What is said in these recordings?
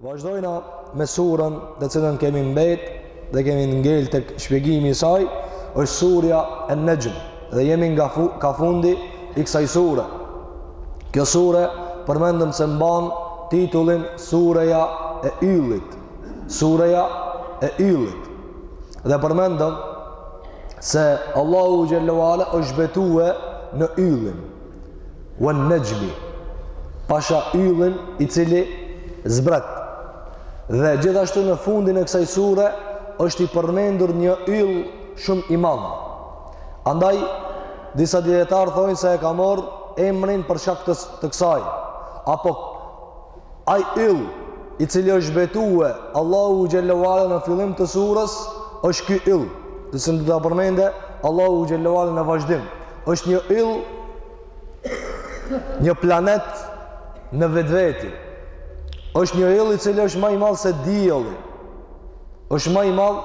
Vazhdojna me surën te cilën kemi mbet dhe kemi ngell te shpjegimi i saj, është surja en-Nexhm dhe jemi nga fu, ka fundi i kësaj sure. Kjo sure përmendëm se mban titullin sureja e yllit. Sureja e yllit. Dhe përmendëm se Allahu xhel-le ue ala është betue në yllin uen-nexhmi pasha yllin i cili zbret dhe gjithashtu në fundin e kësaj sure është i përmendur një yll shumë i madh andaj disa dijetarë thojnë se e ka morrë emrin për shkak të, të kësaj apo Ai yll, i cili është betue Allahu xhel-le ue ala në fillim të surës, është ky yll, të cilin do ta përmendë Allahu xhel-le ue ala në vazhdim. Është një yll, një planet në vetveti. Është një yll i cili është ma i madh se dielli. Është ma i madh,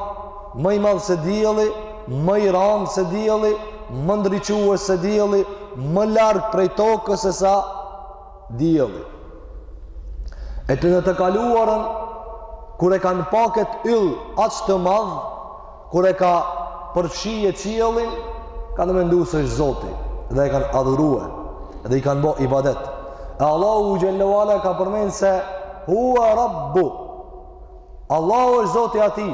ma i madh se dielli, më i randë se dielli, më ndriçues se dielli, më larg prej tokës se sa Dielli. E në të kaluarën, kur e kanë pa ket yll aq të madh, kur e ka përfshi qiellin, kanë mendu se është Zoti dhe e kanë adhurue dhe i kanë bo ibadet. E Allahu xhel-le ue ala ka përmend se hua rabbu. Allahu është Zoti i atij.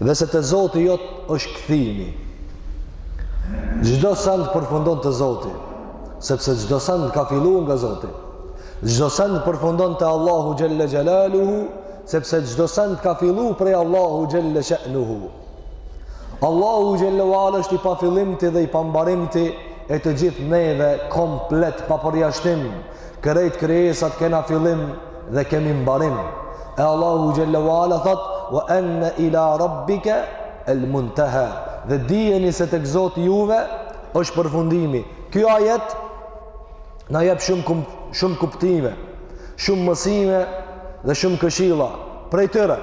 Dhe se te Zoti jot është kthimi. Çdo send përfundon te Zoti, sepse çdo send ka fillu nga Zoti. Çdo send përfundon te Allahu xhelle xhelaluhu, sepse çdo send ka fillu prej Allahut xhelle shanuhu. Allahu xhelle ue ala është i pafillimti dhe i pambarimti e të gjithë neve komplet pa përjashtim. Krejt krijesat kena fillim dhe kemi mbarim. E Allahu xhel-le ue ala thot: "Wa anna ila rabbika al-muntaha." Dhe dijeni se tek Zoti juve është përfundimi. Ky ajet na jep shumë kum, shumë kuptime, shumë mësime dhe shumë këshilla prej tyre.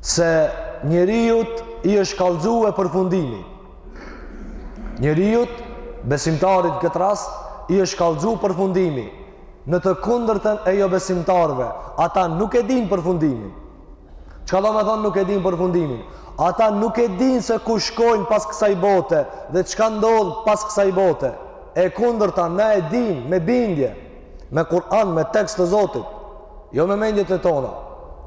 Se njeriut i është kallzue përfundimi. Njeriut besimtarit këtë rast i është kallzu përfundimi. Në të kundërtën e jobesimtarëve, ata nuk e dinë përfundimin. Çka domethonë nuk e dinë përfundimin? Ata nuk e dinë se ku shkojnë pas kësaj bote dhe çka ndodh pas kësaj bote. E kundërta na e dinë me bindje, me Kur'an, me tekst të Zotit, jo me mendjet e tona.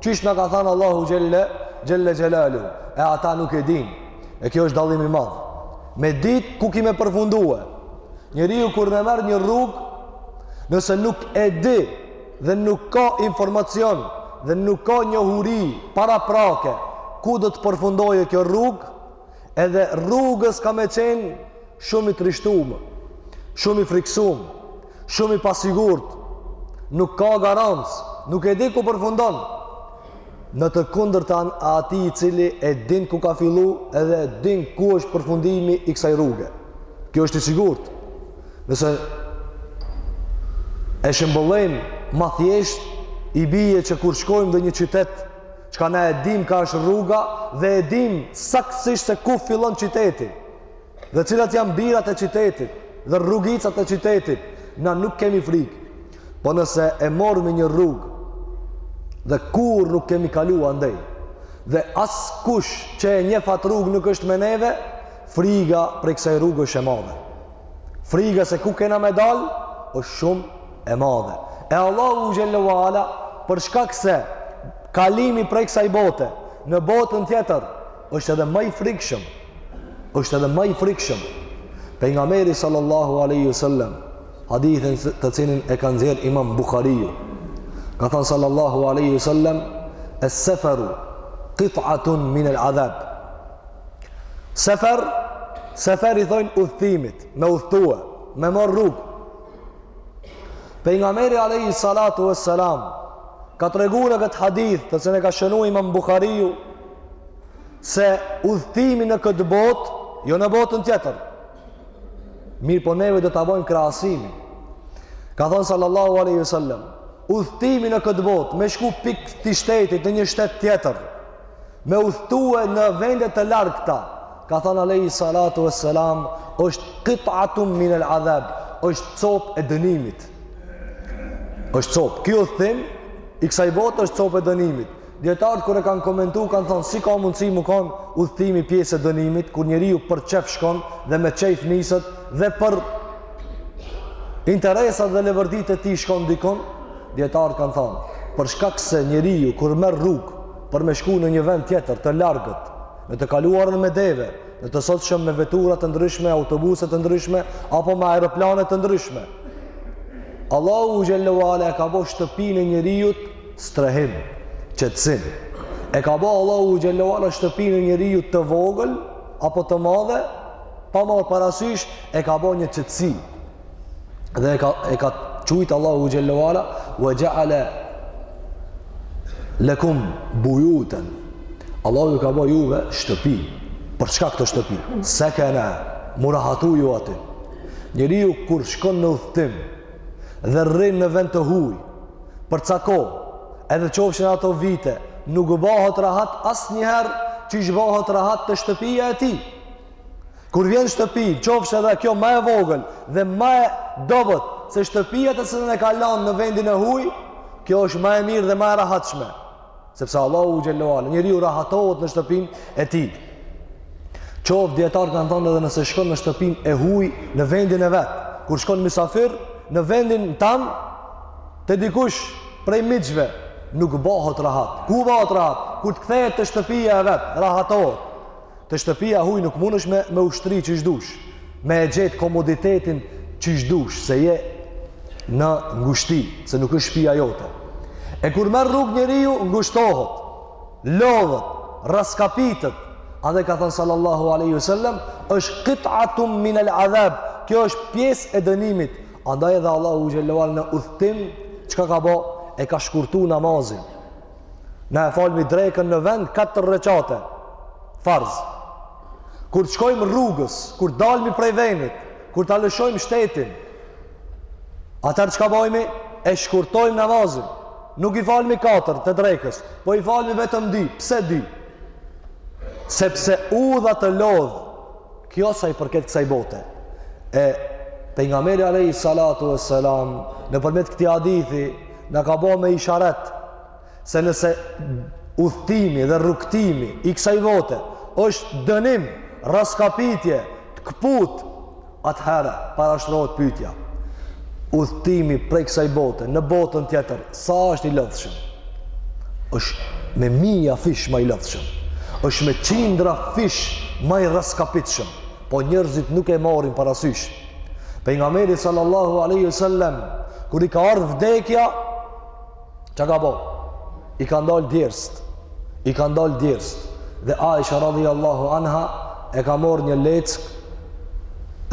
Qysh na ka thënë Allahu xhelle xhelaluhu, e ata nuk e dinë. E kjo është dallim i madh. Me ditë ku ki me përfundue. Njeriu kur e merr një rrugë, nëse nuk e di dhe nuk ka informacion dhe nuk ka njohuri paraprake, ku do të përfundojë kjo rrugë, edhe rrugës ka me qenë shumë i trishtum, shumë i frikësum, shumë i pasigurtë, nuk ka garancë, nuk e di ku përfundon. Në të kundërtën e atij i cili e din ku ka fillu edhe e din ku është përfundimi i kësaj rruge. Ky është i sigurt. Nëse e shëmbëllejmë ma thjesht, i bije që kur shkojmë në një qytet, çka na e dim ka është rruga dhe e dim saksisht se ku fillon qyteti dhe cilat janë birat e qytetit dhe rrugicat e qytetit, na nuk kemi frigë. Po nëse e marrim një rrugë dhe kurrë nuk kemi kalu andej dhe askush që e njef at rrugë nuk është me neve, friga prej kësaj rruge është e madhe. Friga se ku kena me dalë është shumë e madhe. E Allahu xhelle ue ala për shkak se kalimi prej kësaj bote në botën tjetër është edhe ma i frikshëm është edhe ma i frikshëm pejgamberi sallallahu alaihi wasallam hadithin të cilin e ka nxjerr Imam Buhariu ka thonë sallallahu alaihi wasallam es-safaru qit'atun min al-adhab sefer sefer i thojnë udhëtimit me udhëtue me marr rrugë pejgamberi alaihi salatu wassalam ka tregu në këtë hadith të cilin e ka shënu Imam Buhariu se udhëtimi në këtë botë, jo në botën tjetër. Mirëpo neve do ta bojmë krahasimin. Ka thonë sallallahu aleyhi sallam, udhëtimi në këtë botë, me shku pi një shtetit në një shtet tjetër, me udhëtue në vende të largta, ka thonë aleyhi salatu e selam, është kit'atun min el-adhab, është copë e dënimit. është copë. Ky udhëtim i kësaj bote është copë e dënimit. Djetarët kur e kanë komentu, kanë thonë, si ka mundësi me kon udhëtimi pjesë e dënimit, kur njeriu për qef shkon dhe me qef nisët dhe për interesat dhe leverditë e tij shkon dikon, djetarët kanë thonë, për shkak se njeriu kur merr rrugë për me shku në një vend tjetër të largët, në të kaluarën me deve, në të sotshmen me vetura të ndryshme, autobusë të ndryshme, apo me aeroplanë të ndryshme. Allahu xhelle ue ala e ka bo shtëpinë e njeriut strehim, qetësim. E ka ba Allahu xhelle ue ala shtëpinë e njeriut të vogël apo të madhe, pa marr parasysh e ka ba një qetësi. Dhe e ka e ka qujt Allahu xhelle ue ala wa ja'ala lakum buyutan. Allahu ju ka ba juve shtëpi. Për çka këto shtëpi? Sekena, me u rahatu ju aty. Njeriu kur shkon në udhëtim, dhe rrin në vend të huj, për ca kohë, edhe qofshin ato vite, nuk bahet rahat asnjëherë qysh bahet rahat te shtëpia e tij. Kur vjen shtëpi, qoftë edhe kjo ma e vogël dhe ma e dobët se shtëpia të cilën e ka lanë në vendin e huj, kjo është ma e mirë dhe ma e rahatshme. Sepse Allahu xhelle ue ala, njeriu rahatohet në shtëpinë e tij. Qoftë dijetarët kanë thënë edhe nëse shkon në shtëpinë e huaj në vendin e vet, kur shkon mysafir në vendin tand te dikush prej miqve, nuk bëhet rahat. Ku bëhet rahat? Kur të kthehet te shtëpia e vet, rahatohet. Te shtëpia huj nuk mundesh me, me u shtri qysh dush, me e gjetë komoditetin qysh dush, se je në ngushti, se nuk është shpia jote. E kur merr rrugë njeriu, ngushtohet, lodhet, rraskapitet, andaj ka thënë sallallahu aleyhi sallem, është kit'atun min el adheb, kjo është pjesë e dënimit, andaj edhe Allahu xhelle ue ala në udhëtim, çka ka bo, e ka shkurtu namazin, Na e falmi drekën në vend katër reqate farz. Kur të shkojmë rrugës, kur dalmi prej venit, kur ta lëshojmë shtetin, atëherë çka bojmi? E shkurtojmë namazin. Nuk i falmi katër të drekës, po i falmi vetëm dy. Pse dy? Sepse udha të lodh Kjo sa i përket kësaj bote. E pejgamberi alayhi salatu vesselam nëpërmjet këtij hadithi na ka bo me isharet se nëse udhëtimi dhe rrugëtimi i kësaj bote është dënim, rraskapitje, të këput, atëherë parashtrohet pyetja. Udhëtimi prej kësaj bote në botën tjetër, Sa është i lodhëshëm? është me mija fish ma i lodhshëm. është me qindra fish ma i raskapitshëm. Po njërzit nuk e marrin parasysh. Pejgamberi sallallahu aleyhi sallem, kur i ka ardhë vdekja, ça ka bo? I kanë dalë djersët. i kanë dalë djersët dhe Aisha radhiyallahu anha e ka marrë një leckë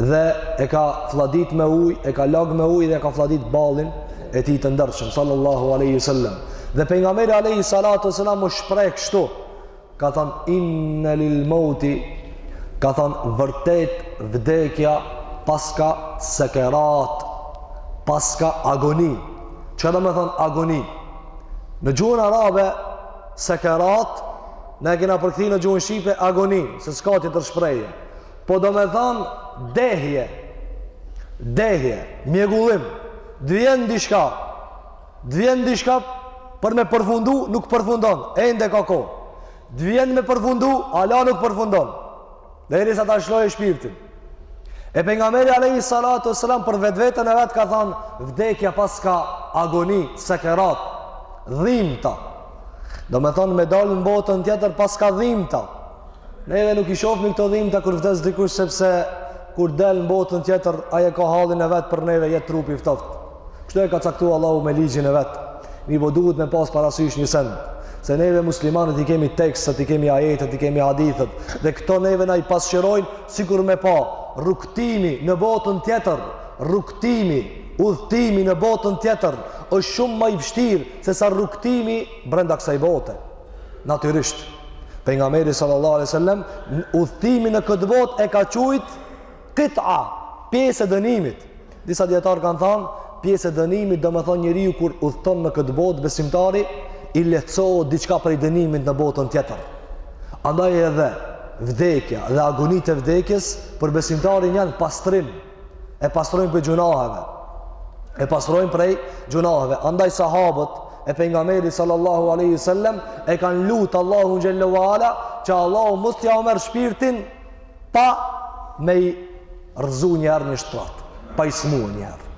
dhe e ka flladit me ujë, e ka lag me ujë dhe e ka flladit ballin e tij të ndershëm sallallahu alaihi wasallam. Dhe pejgamberi alaihi salatu wasallam u shpreh kështu, ka thonë inna lil mauti ka thonë vërtet vdekja paska sekerat, paska agoni. Çka domethonë agoni? Në gjuhën arabe, sekerat, na e kena përkthy në gjuhën shqipe agoni, se s'ka tjetër shprehje. Po domethanë dehje, dehje, mjegullim, t'vjen diçka, t'vjen diçka por me përfundu, nuk përfundon, ende ka kohë. T'vjen me përfundu, ala nuk përfundon. Derisa ta shlirojë shpirtin. E pejgamberi alayhi salatu wasalam për vetveten e vet ka thanë, vdekja paska agoni, sekerat, dhimta. Domethonë me dalë në botën tjetër paska dhimta. Neve nuk i shohim këto dhimta kur vdes dikush sepse kur del në botën tjetër ai e ka hallin e vet për neve jet trupi i ftoftë. Kështu e ka caktu Allahu me ligjin e vet. Mirpo duhet me pas parasysh një send, se neve muslimanët i kemi tekstet, i kemi ajetet, i kemi hadithet dhe këto neve na i pasqyrojnë sikur me pa rrugëtimi në botën tjetër, rrugëtimi, udhëtimi në botën tjetër është shumë ma i vështirë sesa rrugëtimi brenda kësaj bote. Natyrisht, pejgamberi sallallahu alajhi wasallam udhëtimin në këtë botë e ka quajt qit'a, pjesë e dënimit. Disa dijetarë kanë thanë, pjesë e dënimit domethanë njeriu kur udhëton në këtë botë, besimtarit i lehtësohet diçka prej dënimit në botën tjetër. Andaj edhe vdekja dhe agonitë e vdekjes për besimtarin janë pastrim, e pastrojnë prej gjunaheve, e pastrojnë prej gjunaheve. Andaj sahabët e pejgamberit sallallahu aleyhi sallem e kanë lutë Allahun xhelle ue ala që Allahu mos t'jau merr shpirtin Pa me i rrëzu njëherë në shtrat, pa i smu njëherë.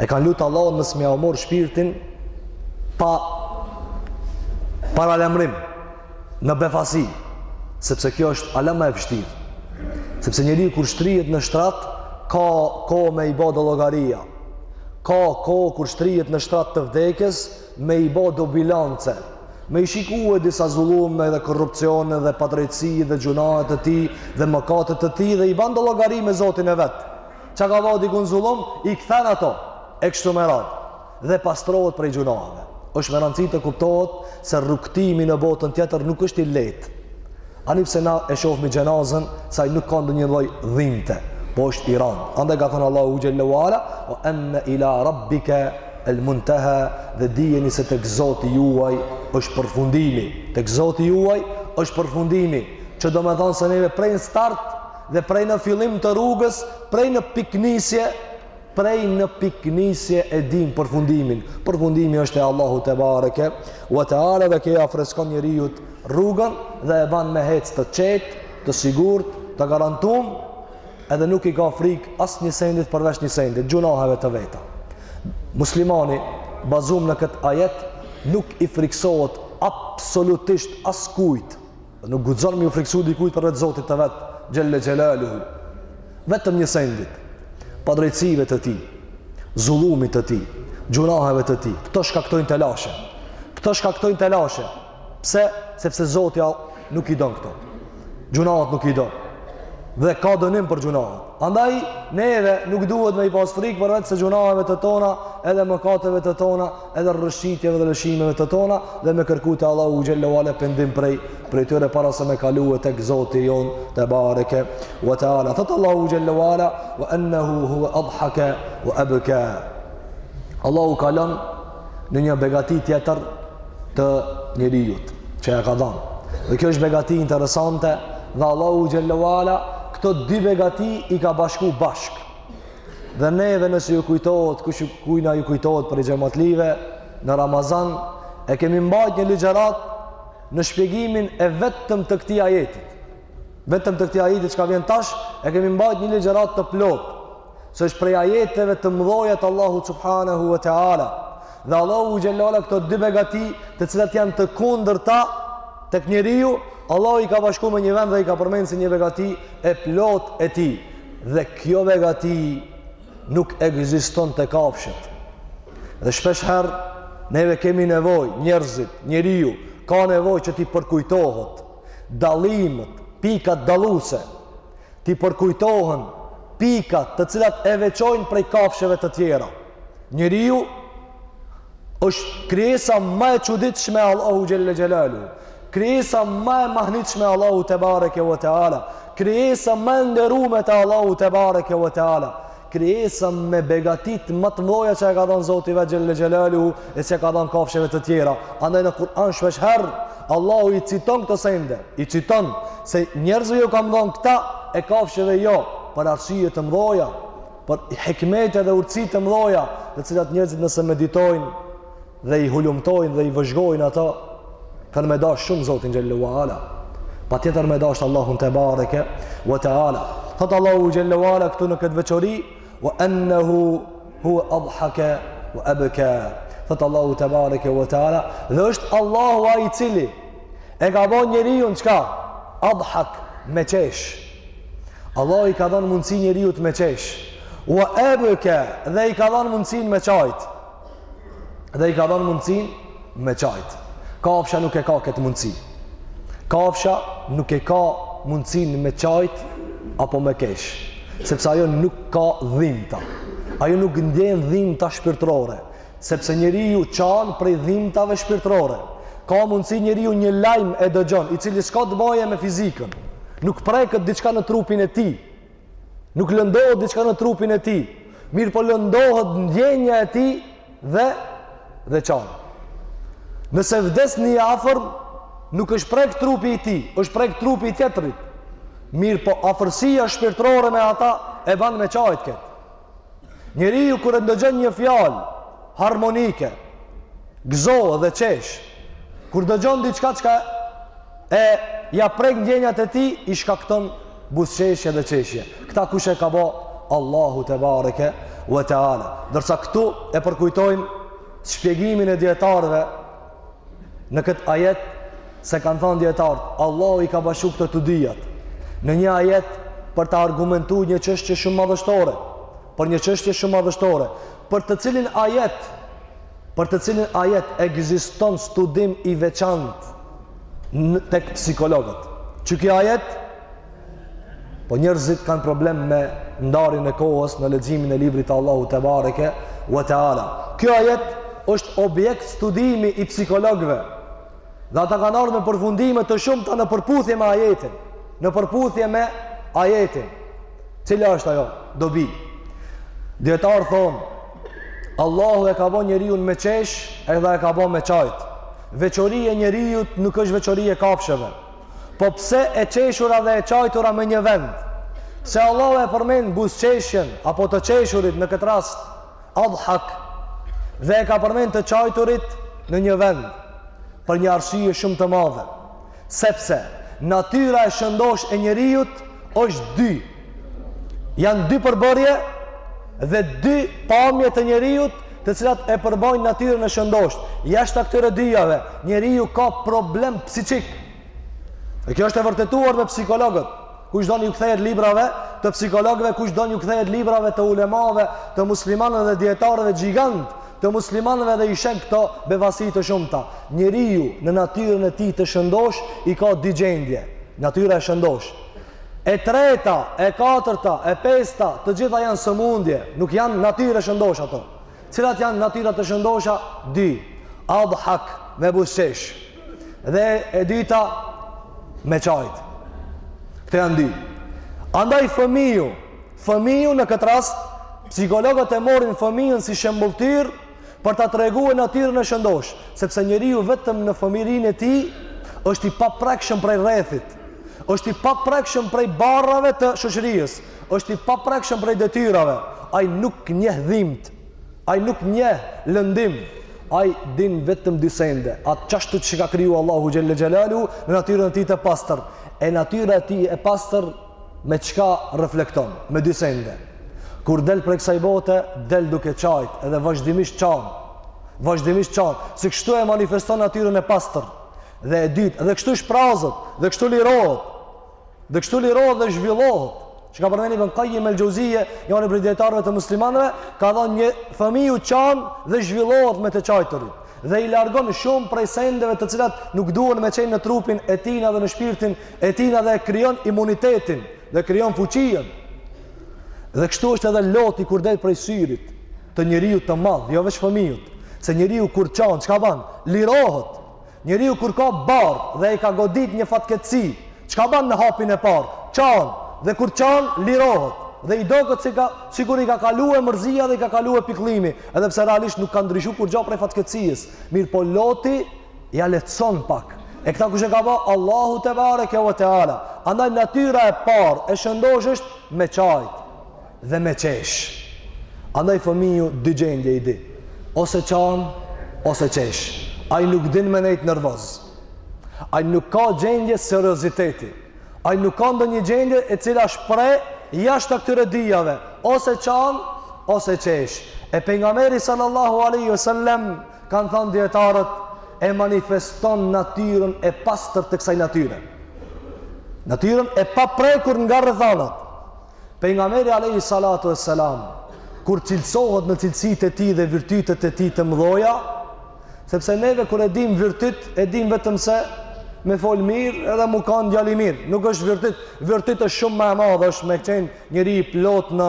E kanë lutë Allahun mos me jau morr shpirtin pa paralajmërim në befasi, sepse kjo është hallë ma e vshtirë. Sepse njeri kur shtrihet në shtrat, ka kohë me i ba do llogari, ka kohë kur shtrihet në shtrat të vdekjes, me i bo do bilance, me i shikue disa zullume dhe korrupcione dhe padrejtësi dhe gjunahet të tij dhe mëkatet të tij dhe i ban do llogari me zotin e vet. Ça ka ba dikun zullum, i kthen ato, e kështu me radhë, dhe pastrohet prej gjunaheve. është me rëndësi të kuptohet se rrugëtimi në botën tjetër nuk është i lehtë. Ani pse na e shohmi xhenazën se ai nuk ka ndonjë lloj dhimbe, po është i randë. Andaj ka thënë Allahu xhelle wala, "Ue enne ila rabbike el muntaha" dhe dijeni se tek Zoti juaj është përfundimi. Tek Zoti juaj është përfundimi, që do me thonë se neve prej në start dhe prej në fillim të rrugës, prej në pikënisje Prej në pikënisje e dimë përfundimin. Përfundimi është te Allahu tebareke ue teala dhe kjo ja freskon njeriut rrugën dhe e ban me hec të qetë, të sigurt, të garantum, edhe nuk i ka frikë asnjë sendit përveç një sendit, gjunaheve të veta. Muslimani bazum në këtë ajet nuk i frikësohet absolutisht askujt, Dhe nuk guxon me ju frikësu dikujt përveç Zotit të vet, xhelle xhelaluhu. Vetëm një sendit. Padrejtësive të tij, zullumit të tij, gjunaheve të tij. Këto shkaktojnë telashe. Këto shkaktojnë telashe. Pse? Sepse Zoti ja nuk i don këto. Gjunahet nuk i don. Dhe ka dënim për gjunahet. Andaj neve nuk duhet me i pas frikë përveç se gjunaheve të tona, edhe mëkateve të tona, edhe rrëshqitjeve dhe lëshimeve të tona dhe me kërku te Allahu Xhelle Wala pendim prej, prej tyre para se me kalue tek Zoti jonë tebareke wa teala. Thotë Allahu Xhelle Wala wa ennehu hue adhake wa ebka. Allahu kalon në një begati tjetër të njeriut që e ka dhanë. Dhe kjo është begati interesante dhe Allahu Xhelle Wala këto dy begati i ka bashku bashkë. Dhe neve nëse ju kujtohet, kujt kujna ju kujtohet prej xhematlive në Ramazan, e kemi mbajt një ligjëratë në shpjegimin e vetëm të këtij ajeti. Vetëm të këtij ajetit çka vjen tash, e kemi mbajt një ligjëratë të plotë. Se është prej ajeteve të mdhoja të Allahut subhanahu wa taala. Dhe Allahu xhelle wala këto dy begati, të cilat janë të kundërta tek njeriu, Allahu i ka bashku me një vend dhe i ka përmend si një begati e plotë e tij. Dhe kjo begati nuk ekziston te kafshët. Dhe shpeshherë, neve kemi nevojë, njerëzit, njeriu, ka nevojë që t'i përkujtohet, dallimet, pikat dalluse, t'i përkujtohen pikat të cilat e veçojnë prej kafshëve të tjera. Njeriu është krijesa ma e çuditshme e Allahu xhelle xhelalu. Krijesa ma e mahnitshme e Allahu te bareke ve teala. Krijesa ma e nderume te Allahu te bareke ve teala. Krijesa me begatitë ma të mdhoja që ia ka dhanë Zoti xhelle xhelalu e s'ia ka dhanë kafshëve të tjera. Andaj në Kur'an shpesh herë Allahu i citon këto sende, i citon se njerëzve ju ka dhanë këta e kafshëve jo, për arsye të mdhoja. për hikmete dhe urtësi të mdhoja, të cilat njerëzit nëse meditojnë dhe i hulumtojnë dhe i vëzhgojnë ato, kanë me dash shumë Zotin xhelle ve ala. Patjetër me dash Allahun te bareke ve teala. Thotë Allahu xhelle ve ala këtu në këtë veçori, wa annahu huwa adhaka wa abka. Thotë Allahu te bareke ve teala, dhe është Allahu ai i cili e ka bo njeriun çka? Adhak me qesh. Allahu i ka dhanë mundësi njeriut me qesh. Wa abka dhe i ka dhanë mundësinë me qajt. Dhe i ka dhanë mundësinë me qajt. Kafsha nuk e ka këtë mundësi. Kafsha nuk e ka mundësinë me qajt apo me qesh, sepse ajo nuk ka dhimbta. Ajo nuk ndjen dhimbta shpirtërore. Sepse njeriu çan prej dhimbtave shpirtërore. Ka mundësi njeriu një lajm e dëgjon, i cili s'ka të bajë me fizikën. Nuk preket diçka në trupin e tij. Nuk lëndohet diçka në trupin e tij. Mirëpo lëndohet ndjenja e tij dhe dhe çan. Nëse vdes një afër, nuk është prek trupi i tij, është prek trupi i tjetrit. Mirëpo afërsia shpirtërore me ata e ban me çajt këtë. Njeriu kur e ndëgjon një fjalë harmonike, gëzohet dhe qesh. Kur dëgjon diçka çka ia prek ndjenjat e tij, i shkakton buzëqeshje dhe qeshje. Këta kush e ka bo? Allahu te bareke ve teala. Ndërsa këtu e përkujtojmë shpjegimin e dijetarëve Në këtë ajet se kanë thanë dijetarët, Allahu i ka bashku këto të dyjat në një ajet për ta argumentu një çështje shumë madhështore, për një çështje shumë madhështore, për të cilin ajet për të cilin ajet ekziston studim i veçantë tek psikologët. Që ky ajet Po njerëzit kanë problem me ndarjen e kohës në leximin e librit të Allahut te bareke we teala. Ky ajet është objekt studimi i psikologëve. Dhe ata kanë ardh me përfundime të shumta në përputhje me ajetin, në përputhje me ajetin. Cila është ajo? Dobi. Dijetarët thonë, Allahu e ka ba njeriun me çesh, edhe e ka ba me çajt. Veçori e njeriut, nuk është veçori e kafshëve. Po pse e qeshura dhe e qajtura me një vend? Pse Allahu e përmend buzëqeshjen apo të qeshurit në këtë rast adhak dhe e ka përmend të qajturit në një vend? Për një arsye shumë të madhe. Sepse natyra e shëndosh e njeriut është dy. Janë dy përbërje dhe dy pamje të njeriut të cilat e përbajnë natyrën e shëndosh. Jashta këtyre dyjave, njeriu ka problem psikik. E kjo është e vërtetuar me psikologët. Kush don ju kthehet librave të psikologëve, kush don ju kthehet librave të ulemave, të muslimanëve dhe dijetarëve gjigantë, të muslimanëve dhe i sheh këto bevasit të shumta. Njeriu në natyrën e tij të shëndosh i ka dy gjendje. Natyra e shëndosh. E treta, e katërta, e pesta, të gjitha janë sëmundje, nuk janë natyrë e shëndosh ato. Cilat janë natyrat e shëndosha? Dy, adhak, me buzëqesh. Dhe e dyta, me qajt. Këto janë dy. Andaj fëmiju, fëmiju në këtë rast, psikologët e morin fëmijën si shembëlltyrë Për ta tregue natyrën e shëndosh, sepse njeriu vetëm në fëmijërinë e tij është i paprekshëm prej rrethit, është i paprekshëm prej barrave të shoqërisë, është i paprekshëm prej detyrave, ai nuk njeh dhimbtë, ai nuk njeh lëndim, ai din vetëm dy sende, at, qashtu që ka kriju Allahu xhelle xhelaluhu në natyrën e tij të pastër, e natyra e tij e pastër, Me çka reflekton? Me dy sende. Kur del prej kësaj bote, del duke qajt edhe vazhdimisht qan. Vazhdimisht qan. Se kështu e manifeston natyrën e pastër. Dhe e dytë, dhe kështu shprazet, dhe kështu lirohet. Dhe kështu lirohet dhe zhvillohet. Që ka përmend Ibn Kajim el-Xheuzije, njani prej dijetarëve të muslimanëve, ka thanë që fëmiju qan dhe zhvillohet me të qajturit. Dhe i largon shumë prej sendeve të cilat nuk duhen me qenë në trupin e tina dhe në shpirtin e tina dhe e krijon imunitetin dhe krijon fuqien dhe kështu është edhe loti kur del prej syrit të njeriut të madh, jo veç fëmijut se njeriu kur qan, çka ban? lirohet njeriu kur ka barrë dhe e ka godit një fatkeqësi çka ban në hapin e parë? qan, dhe kur qan, lirohet dhe i doket si ka, sikur i ka kalue mërzia dhe i ka kalue pikëllimi edhe pse realisht nuk ka ndryshu kurgjo prej fatkeqësisës mirëpo loti Ja lehtëson pak. E këta kush e ka ba? Allahu tebareke ve teala. Andaj natyra e parë e shëndosh është me qajt dhe me qesh. Andaj fëmiju dy gjendje i di. Ose qan, ose qesh. Ai nuk din me nejtë nervoz. Ai nuk ka gjendje serioziteti. Ai nuk ka ndonjë gjendje e cila shpreh jashta këtyre dyjave. Ose qan, ose qesh. E pejgamberi sallallahu alejhi ve sallem kanë thanë dijetarët e manifeston natyrën e pastër të kësaj natyre. Natyrën e paprekur nga rrethanat. Pejgamberi alayhi salatu vesselam kur cilësohet në cilësitë e tij dhe virtytet e tij të mdhoja, sepse neve kur e dimë virtyt, e dimë vetëm se me fol mirë edhe mu kanë djali mirë. Nuk është virtyt, virtyt është shumë ma e madhe, është me qenë njeri i plotë në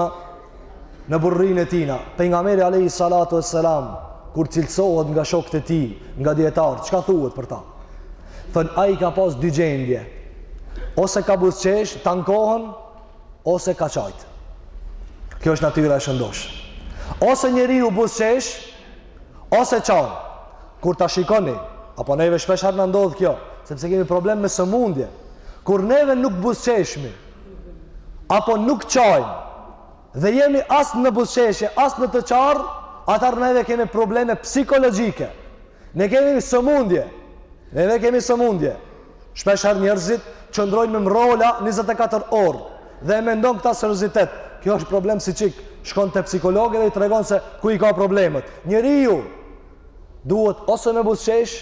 në burrërinë e tina. Pejgamberi alayhi salatu wassalam kur cilësohet nga shokët e tij, nga dijetarë, çka thuhet për ta? Thonë ai ka pas dy gjendje. Ose ka buzqesh, tan kohën, ose ka qajt. Kjo është natyra e shëndoshë. Ose njeriu buzqesh, ose qan. Kur ta shikoni, apo neve shpesh herë na ndodh kjo, sepse kemi problem me sëmundje. Kur neve nuk buzqeshmi, apo nuk qajmë dhe jemi as në buzqeshje, as në të qarë, atëherë neve kemi probleme psikologjike. Ne kemi sëmundje. Neve kemi sëmundje. Shpeshherë njerëzit qëndrojnë me mrola 24 orë dhe e mendon këta seriozitet. Kjo është problem psikik. Shkon te psikologi dhe i tregon se ku i ka problemet. Njeriu duhet ose me buzqesh,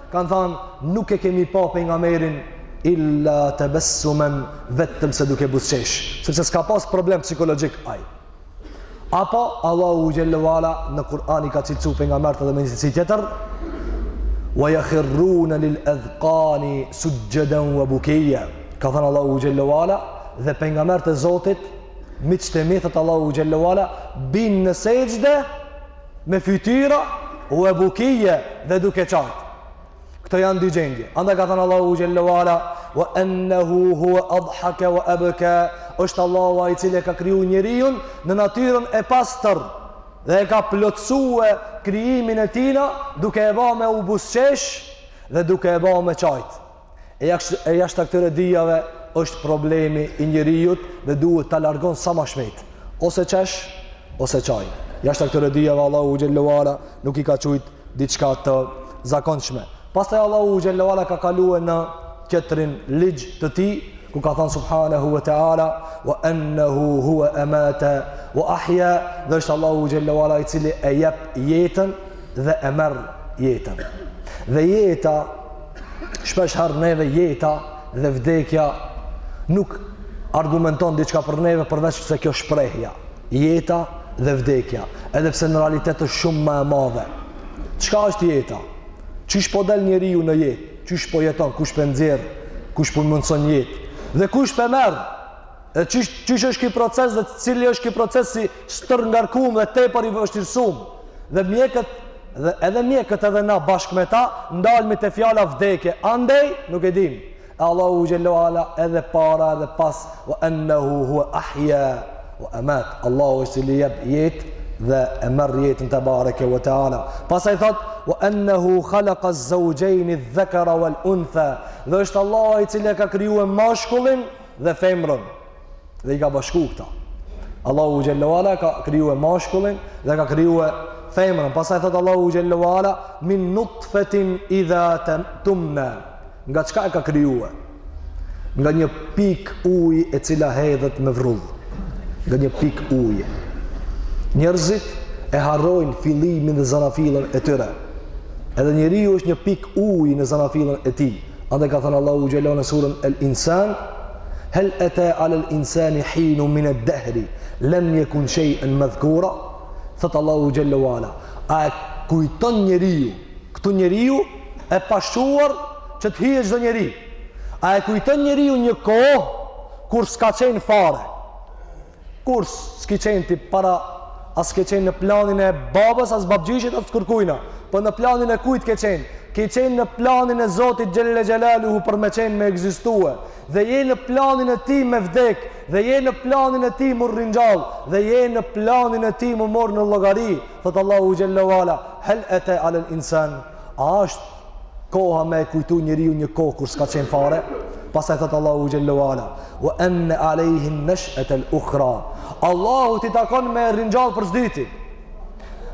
Kanë thanë, nuk e kemi pa pejgamberin illa tabassuman, vetëm se duke buzëqesh, sepse s'ka pas problem psikologjik ai. Apo Allahu xhallahu ala në Kur'an i ka cilësu pejgamberët edhe me një cilësi tjetër, wa yakhruna lil adqani sujadan wa bukiya ka thënë Allahu xhallahu ala dhe pejgamberët e Zotit miqtë e mithët Allahu xhallahu ala bin në sexhde me fytyra wa bukiya dhe duke qajt. Këto janë dy gjendje. Andaj ka thënë Allahu xhallahu ala wa annahu huwa adhaka wa abka. Është Allahu ai i cili ka kriju njeriun në natyrën e pastër dhe e ka plotësue krijimin e tina duke e ba me u buzqesh dhe duke e ba me qajt E jashtë, e jashtë këtyre dijave është problemi i njeriut dhe duhet ta largon sa ma shpejt. Ose qesh, ose qaj. Jashtë këtyre dijave Allahu xhallahu ala nuk i ka qujt diçka të zakonshme. Pastaj Allahu xhallahu ala ka kaluë në tjetrin ligj të tij, ku ka thënë subhanahu wa ta'ala wa annahu huwa amata wa ahya dhe është Allahu xhallahu ala i cili e jep jetën dhe e merr jetën dhe jeta Shpesh herë neve jeta dhe vdekja nuk argumenton diçka për neve përveç se kjo shprehja. Jeta dhe vdekja, edhe pse në realitet është shumë më e madhe. Çka është jeta? Qysh po del njeriu në jetë? Qysh po jeton? Kush p'e nxjerr? Kush po mundson jetë? Dhe kush p'e merr? Dhe qysh qysh është ky proces dhe cili është ky proces i stërngarkum dhe tepër i vështirësum? Dhe mjekët Dhe edhe mjekët edhe na bashkë me ta ndalmi te fjala vdekje, andej nuk e dimë. E Allahu xhelle ve ala edhe para edhe pas wa annahu huwa ahya wa amat. Allahu është i jep jetë dhe e merr jetën tebareke ve teala. Pastaj thot wa annahu khalaqa az-zawjayn adh-dhakara wal-untha. Dhe është Allahu i cili e ka krijuar mashkullin dhe femrën. dhe i ka bashku këta. Allahu xhelle ve ala ka krijue mashkullin dhe ka krijue femrën. Pastaj thot Allahu xhelle ve ala min nutfetin idha tumna. Nga çka e ka krijue? Nga një pik uj e cila hedhet me vrull. Nga një pik uj. Njerëzit e harrojnë fillimin dhe zanafillën e tyre. Edhe njeriu është një pik uj në zanafillën e tij. Andaj ka thënë Allahu xhelle ve ala në surën El Insan, Hel ata ala al insani hinu min ad dahri lam yakun shay'an madhkura. Thot Allahu xhelle ve ala, a e kujton njeriu, këtu njeriu e pashquar që të hije çdo njeri. A e kujton njeriu një kohë kur s'ka qenë fare? Kur s'ki qenë ti para as ke qenë në planin e babës as babgjyshit as kërkujna po në planin e kujt ke qenë ke qenë në planin e Zotit xhelle xhelaluhu për me qenë me ekzistue dhe je në planin e tij me vdek dhe je në planin e tij m'u ringjall dhe je në planin e tij m'u mor në llogari thotë Allahu xhelle ve ala hel eta alel insan a është koha me e kujtu njeriu një kohë kur s'ka qenë fare, pastaj thotë Allahu xhelle ve ala, ve enne alejhin nesh'etel ukhra. Allahut i takon me ringjall për s'dyti.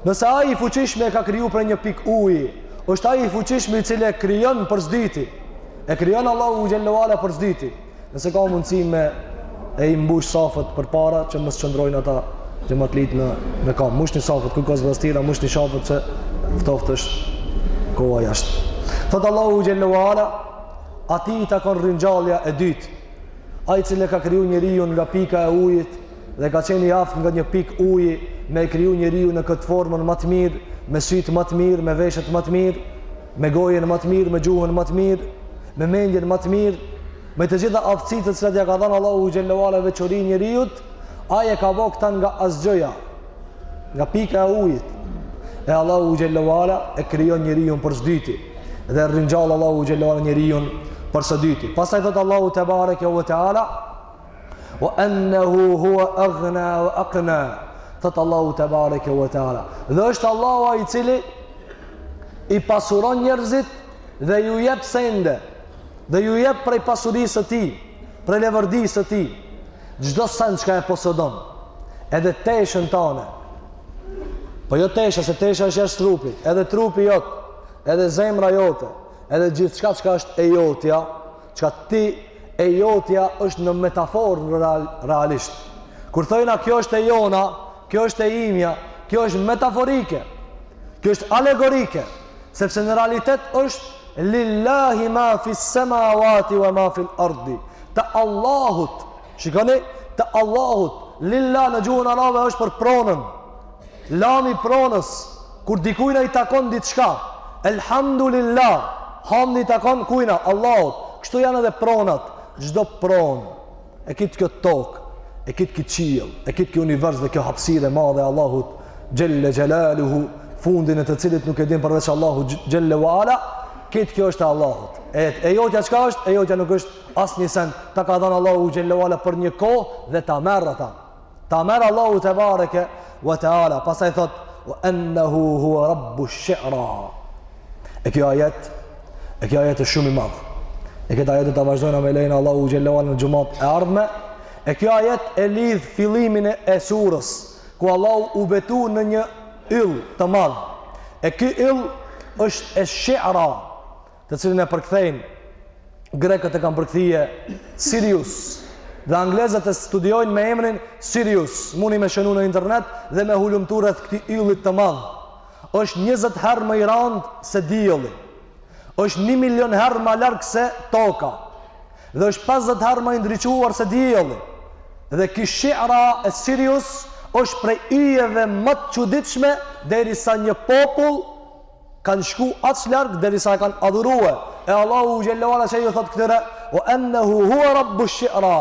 Nëse ai i fuqishmi e ka kriju prej një pik uji, është ai i fuqishmi i cili e krijon për s'dyti. E krijon Allahu xhelle ve ala për s'dyti. Nëse ka mundësi me i mbush safët përpara që mos qëndrojnë ata xhematlitë në, në kam. Mushni safët, ku ka zbrazëtira, mushni safët se ftoftë është koha jashtë. Thotë Allahu xhelle ve ala, atij i takon ringjallja e dytë, ai i cili e ka kriju njeriun nga pika e ujit dhe ka qenë i aftë nga një pik uji me kriju njeriun në këtë formën më të mirë, me sytë më të mirë, me veshët më të mirë, me gojën më të mirë, me gjuhën më të mirë, me mendjen më të mirë, me të gjitha aftësitë të cilat ja ka dhënë Allahu xhelle ve ala veçori njeriut, ai e ka bo këta nga asgjëja, nga pika e ujit. E Allahu xhelle ve ala e krijon njeriun për së dyti dhe e ringjall Allahu xhelle ve ala njeriun për së dyti. Pastaj thot Allahu tebareke ve teala Ve ennehu hua agna ve akna, thotë Allahu tebareke ve teala. Dhe është Allahu ai i cili i pasuron njerëzit dhe ju jep sende, dhe ju jep prej pasurisë së tij, prej leverdisë së tij, çdo send çka e posodon, edhe teshën tane, po jo tesha, se tesha është jashtë trupit, edhe trupi jot, edhe zemra jote, edhe gjithçka çka është e jotja, Çka ti e jotja është në metaforë realisht. Kur thojna kjo është e jona, kjo është e imja, kjo është metaforike, kjo është alegorike, sepse në realitet është lillahi ma fis semavati ve ma fil ardi, të Allahut, shikoni, të Allahut, lillahi në gjuhën arabe është për pronën, Lami i pronës, kur dikujna i takon diçka, Elhamdulillah, hamdi i takon kujna, Allahut. Kështu janë edhe pronat, çdo pronë e krejt kjo tokë, e krejt ky qiell, e krejt kjo univers dhe kjo hapësirë e madhe e Allahut xhelle xhelaluhu, fundin e të cilit nuk e din përveç Allahut xhelle ve ala, krejt kjo është e Allahut. E, e jotja çka është? E jotja nuk është asnjë send. Ta ka dhanë Allahu xhelle ve ala për një kohë dhe ta merr ata. Ta merr Allahu tebareke ve teala Pasaj thotë Ve ennehu hua rabbu shi'ra E kjo ajet E kjo ajet e shumë i madh E këtë ajet do ta vazhdojna me lejen e Allahut xhelle ve ala në xhumat e ardhme E kjo ajet e lidh fillimin e surës Ku Allahu u betu në një yll të madh E ky yll është esh-shi'ra të cilin e përkthejnë grekët e kanë përkthie Sirius dhe anglezët e studiojnë me emrin Sirius muni me shënu në internet dhe me hulumtu rreth këtij yllit të madh është 20 herë më i randë se dielli është 1 milion herë ma larg se toka dhe është 50 herë ma i ndriçuar se dielli dhe ky shi'ra e Sirius është prej yjeve më të çuditshme derisa një popull kanë shku aq larg derisa e kanë adhurue e Allahu xhelle ve ala ça ju thotë këtyre ve ennehu hua rabbu shi'ra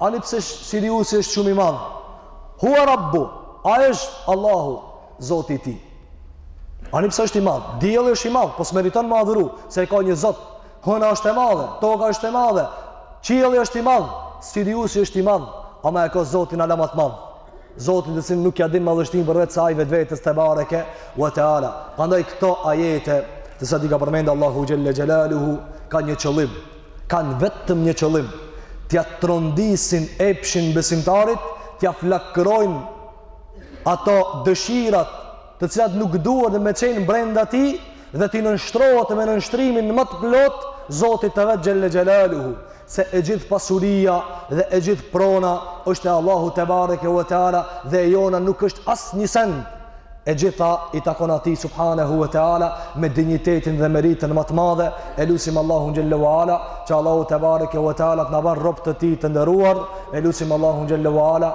ani pse siriusi është shumë i madh hua rabbu ai është Allahu zoti i tij ani pse është i madh dielli është i madh po s'meriton me adhuru se e ka një zot hëna është e madhe toka është e madhe qielli është i madh siriusi është i madh ama e ka zotin hala ma t'madh Zotin të cilin nuk ja din madhështinë përveç se ai vetvetes tebareke ve teala. Prandaj këto ajete, të cilat i ka përmendë Allahu xhelle xhelaluhu, kanë një qëllim. Kanë vetëm një qëllim, t'ia trondisin epshin besimtarit, t'ia flakërojnë ato dëshirat të cilat nuk duhet me qenë brenda tij dhe t'i nënshtrohet me nënshtrimin më të plotë Zotit të vet xhel-le xhelaluhu se e gjithë pasuria dhe e gjithë prona është e Allahut tebareke ue teala dhe e jona nuk është asnjë send e gjitha i takon atij subhanehu ue teala me dinjitetin dhe meritën më të madhe e lusim Allahun xhel-le ue ala që Allahu tebareke ue teala të na bajë rob të tij të nderuar e lusim Allahun xhel-le ue ala